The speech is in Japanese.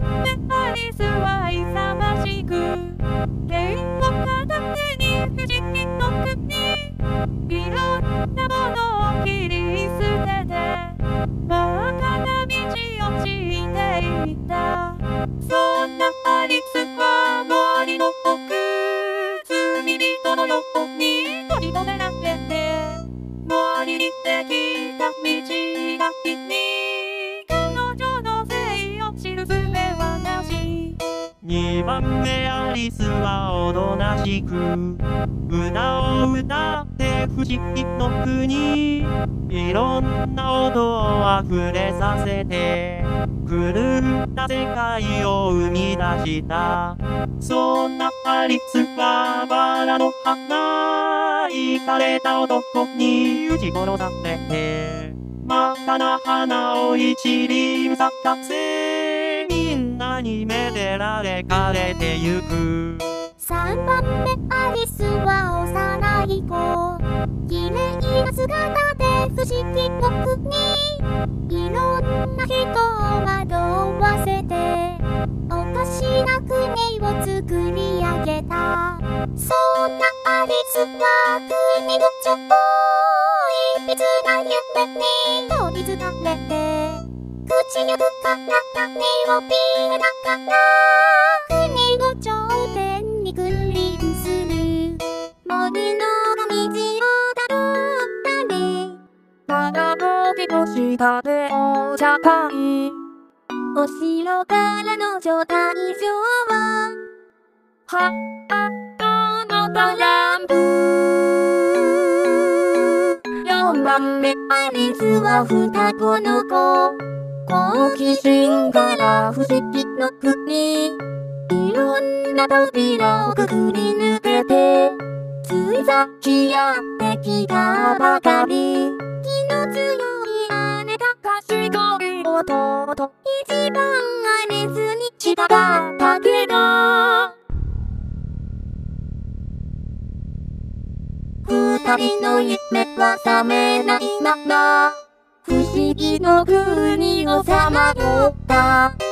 番目アリスは勇ましく剣を片手に不思議の国いろんなものを切り捨てて真っ赤な道を敷いていった2番目アリスはおとなしく歌を歌って不思議の国いろんな音を溢れさせて狂った世界を生み出した。そんなアリスはバラの花行かれた男に打ち殺されて真っ赤な花を一輪咲かせにめでられ枯れてゆく。3番目アリスは幼い子。綺麗な姿で不思議の国いろんな人を惑わせておかしな国を作り上げた。そんなアリスは国のちょっとい。びつな夢に取りつかれて口ゆくから種をピーだから国の頂点に君臨する森の道をたどったりまだ時の下でお茶会お城からの状態上ははあのトランプ4番目アリスは双子の子好奇心から不思議の国。いろんな扉をくぐり抜けてついさっきやってきたばかり。気の強い姉が賢い弟一番アリスに従ったけど二人の夢は覚めないまま。不思議の国をさまよった。